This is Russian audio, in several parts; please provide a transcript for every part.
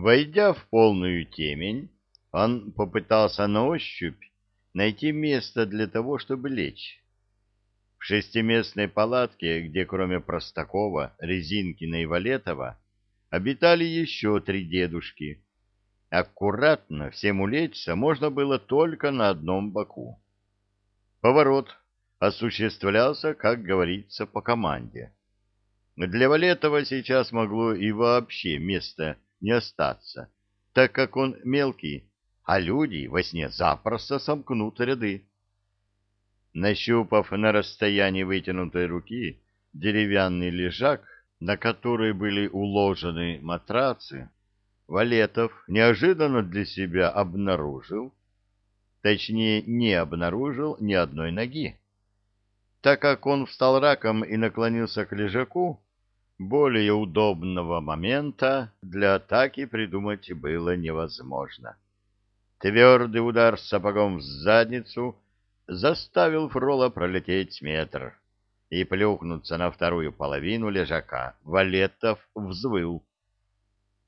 Войдя в полную темень, он попытался на ощупь найти место для того, чтобы лечь. В шестиместной палатке, где кроме Простакова, Резинкина и Валетова, обитали еще три дедушки. Аккуратно всем улечься можно было только на одном боку. Поворот осуществлялся, как говорится, по команде. Для Валетова сейчас могло и вообще места не остаться, так как он мелкий, а люди во сне запросто сомкнут ряды. Нащупав на расстоянии вытянутой руки деревянный лежак, на который были уложены матрацы, Валетов неожиданно для себя обнаружил, точнее не обнаружил ни одной ноги. Так как он встал раком и наклонился к лежаку, более удобного момента для атаки придумать было невозможно. Твердый удар сапогом в задницу заставил Фрола пролететь метр и плюхнуться на вторую половину лежака. Валетов взвыл.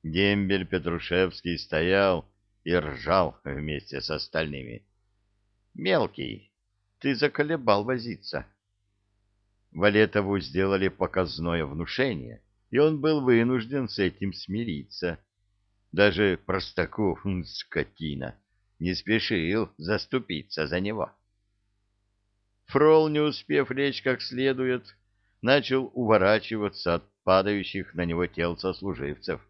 Дембель Петрушевский стоял и ржал вместе с остальными. — Мелкий, ты заколебал возиться. Валетову сделали показное внушение, и он был вынужден с этим смириться. Даже Простаков, скотина, не спешил заступиться за него. Фрол, не успев лечь как следует, начал уворачиваться от падающих на него тел сослуживцев.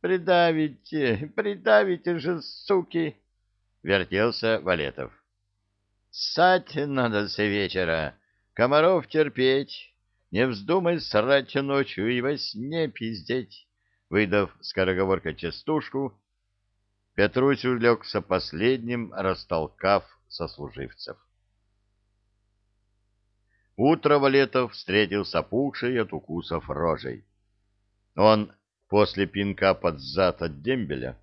«Придавите, придавите же, суки!» — вертелся Валетов. «Ссать надо с вечера!» Комаров терпеть, не вздумай срать ночью и во сне пиздеть. Выдав скороговоркой частушку, Петрусь улегся последним, растолкав сослуживцев. Утро Валетов встретил с опухшей от укусов рожей. Он после пинка под зад от дембеля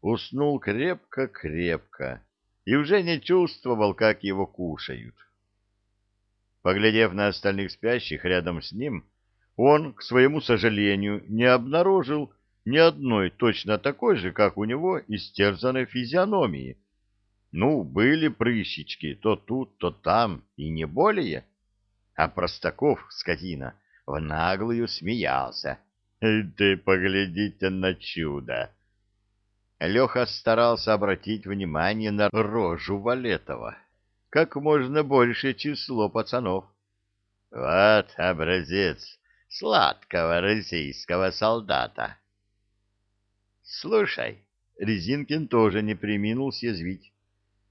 уснул крепко-крепко и уже не чувствовал, как его кушают. Поглядев на остальных спящих рядом с ним, он, к своему сожалению, не обнаружил ни одной точно такой же, как у него, истерзанной физиономии. Ну, были прыщички то тут, то там, и не более. А Простаков, скотина, в наглую смеялся. «Ты поглядите на чудо!» Леха старался обратить внимание на рожу Валетова как можно большее число пацанов. Вот образец сладкого российского солдата. Слушай, Резинкин тоже не приминул съязвить.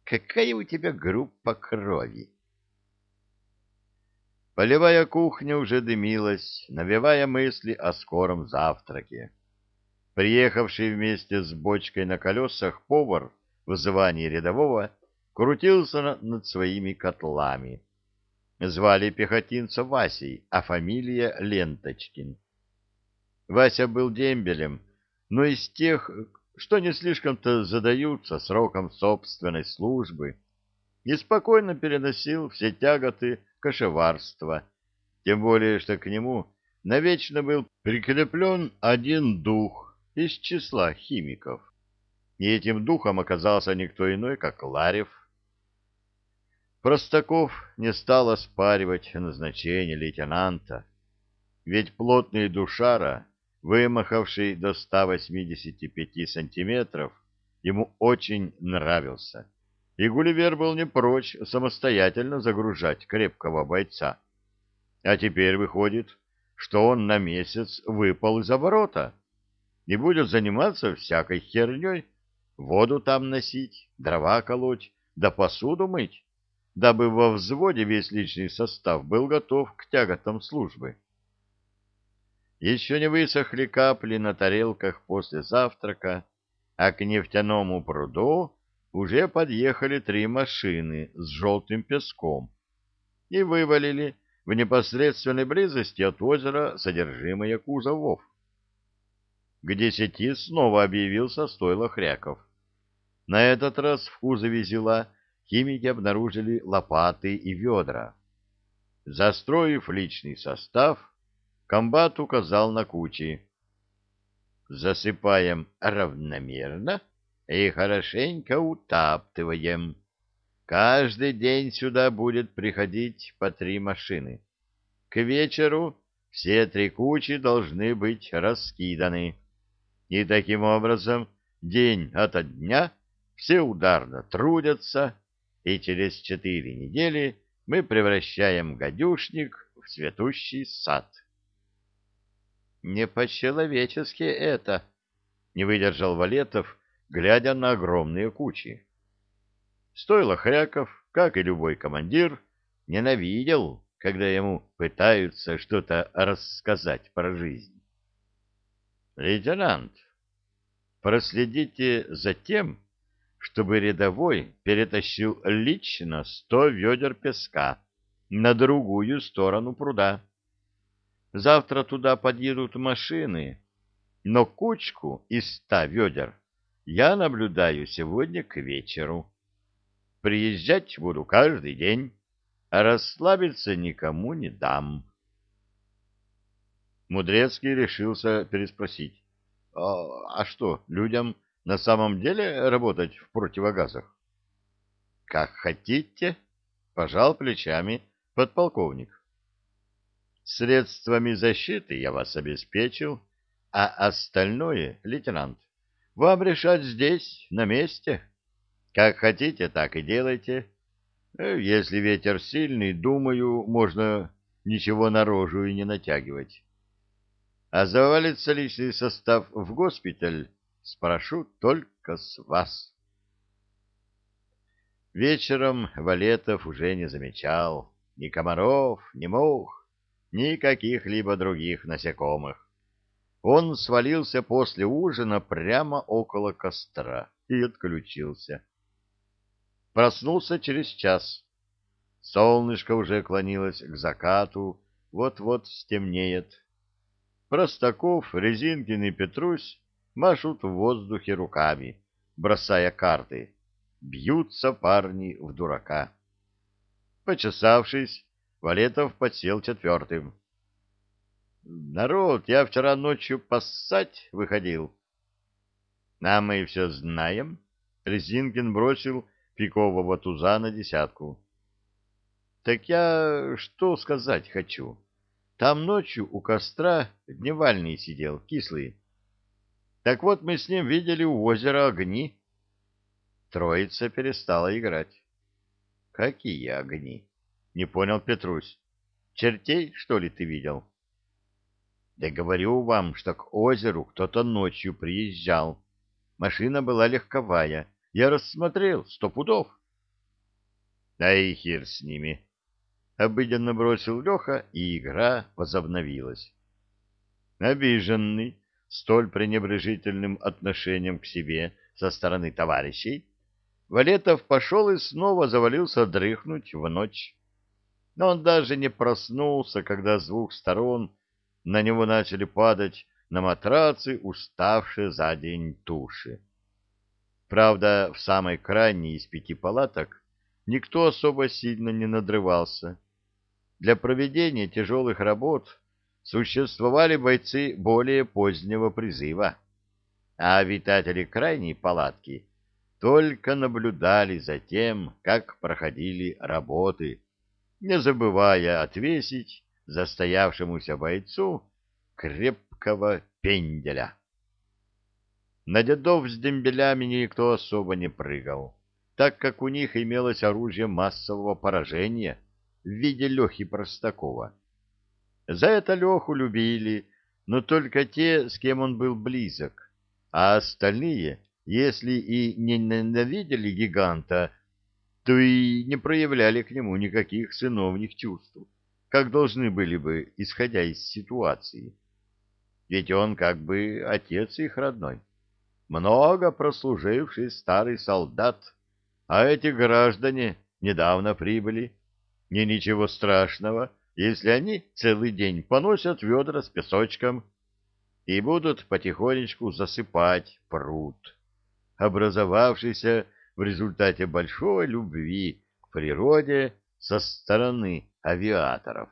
Какая у тебя группа крови? Полевая кухня уже дымилась, навевая мысли о скором завтраке. Приехавший вместе с бочкой на колесах повар в звании рядового крутился над своими котлами. Звали пехотинца Васей, а фамилия Ленточкин. Вася был дембелем, но из тех, что не слишком-то задаются сроком собственной службы, и спокойно переносил все тяготы кошеварства, тем более, что к нему навечно был прикреплен один дух из числа химиков. И этим духом оказался никто иной, как Ларев. Простаков не стал оспаривать назначение лейтенанта, ведь плотный душара, вымахавший до 185 сантиметров, ему очень нравился, и Гулливер был не прочь самостоятельно загружать крепкого бойца. А теперь выходит, что он на месяц выпал из оборота и будет заниматься всякой херней, воду там носить, дрова колоть, да посуду мыть дабы во взводе весь личный состав был готов к тяготам службы. Еще не высохли капли на тарелках после завтрака, а к нефтяному пруду уже подъехали три машины с желтым песком и вывалили в непосредственной близости от озера содержимое кузовов. К десяти снова объявился стойло хряков. На этот раз в кузове зила химики обнаружили лопаты и ведра. Застроив личный состав, комбат указал на кучи. засыпаем равномерно и хорошенько утаптываем. Каждый день сюда будет приходить по три машины. К вечеру все три кучи должны быть раскиданы. И таким образом день ото дня все ударно трудятся, и через четыре недели мы превращаем гадюшник в цветущий сад. Не по-человечески это, не выдержал Валетов, глядя на огромные кучи. Стоило Хряков, как и любой командир, ненавидел, когда ему пытаются что-то рассказать про жизнь. Лейтенант, проследите за тем, чтобы рядовой перетащил лично сто ведер песка на другую сторону пруда. Завтра туда подъедут машины, но кучку из ста ведер я наблюдаю сегодня к вечеру. Приезжать буду каждый день, а расслабиться никому не дам. Мудрецкий решился переспросить. А, а что, людям на самом деле работать в противогазах? — Как хотите, — пожал плечами подполковник. Средствами защиты я вас обеспечил, а остальное, лейтенант, вам решать здесь, на месте. Как хотите, так и делайте. Э, если ветер сильный, думаю, можно ничего на рожу и не натягивать. А завалится личный состав в госпиталь, спрошу только с вас. Вечером Валетов уже не замечал ни комаров, ни мух, ни каких-либо других насекомых. Он свалился после ужина прямо около костра и отключился. Проснулся через час. Солнышко уже клонилось к закату, вот-вот стемнеет. Простаков, Резинкин и Петрусь машут в воздухе руками, бросая карты. Бьются парни в дурака. Почесавшись, Валетов подсел четвертым. «Народ, я вчера ночью поссать выходил». «А мы все знаем». Резинкин бросил пикового туза на десятку. «Так я что сказать хочу? Там ночью у костра дневальный сидел, кислый. Так вот мы с ним видели у озера огни». Троица перестала играть. «Какие огни?» — не понял Петрусь. — Чертей, что ли, ты видел? — Да говорю вам, что к озеру кто-то ночью приезжал. Машина была легковая. Я рассмотрел, сто пудов. — Да и хер с ними. Обыденно бросил Леха, и игра возобновилась. Обиженный столь пренебрежительным отношением к себе со стороны товарищей, Валетов пошел и снова завалился дрыхнуть в ночь но он даже не проснулся, когда с двух сторон на него начали падать на матрацы уставшие за день туши. Правда, в самой крайней из пяти палаток никто особо сильно не надрывался. Для проведения тяжелых работ существовали бойцы более позднего призыва, а обитатели крайней палатки только наблюдали за тем, как проходили работы, не забывая отвесить застоявшемуся бойцу крепкого пенделя. На дедов с дембелями никто особо не прыгал, так как у них имелось оружие массового поражения в виде Лехи Простакова. За это Леху любили, но только те, с кем он был близок, а остальные, если и не ненавидели гиганта, то и не проявляли к нему никаких сыновних чувств, как должны были бы, исходя из ситуации. Ведь он как бы отец их родной, много прослуживший старый солдат, а эти граждане недавно прибыли. Не ничего страшного, если они целый день поносят ведра с песочком и будут потихонечку засыпать пруд, образовавшийся в результате большой любви к природе со стороны авиаторов.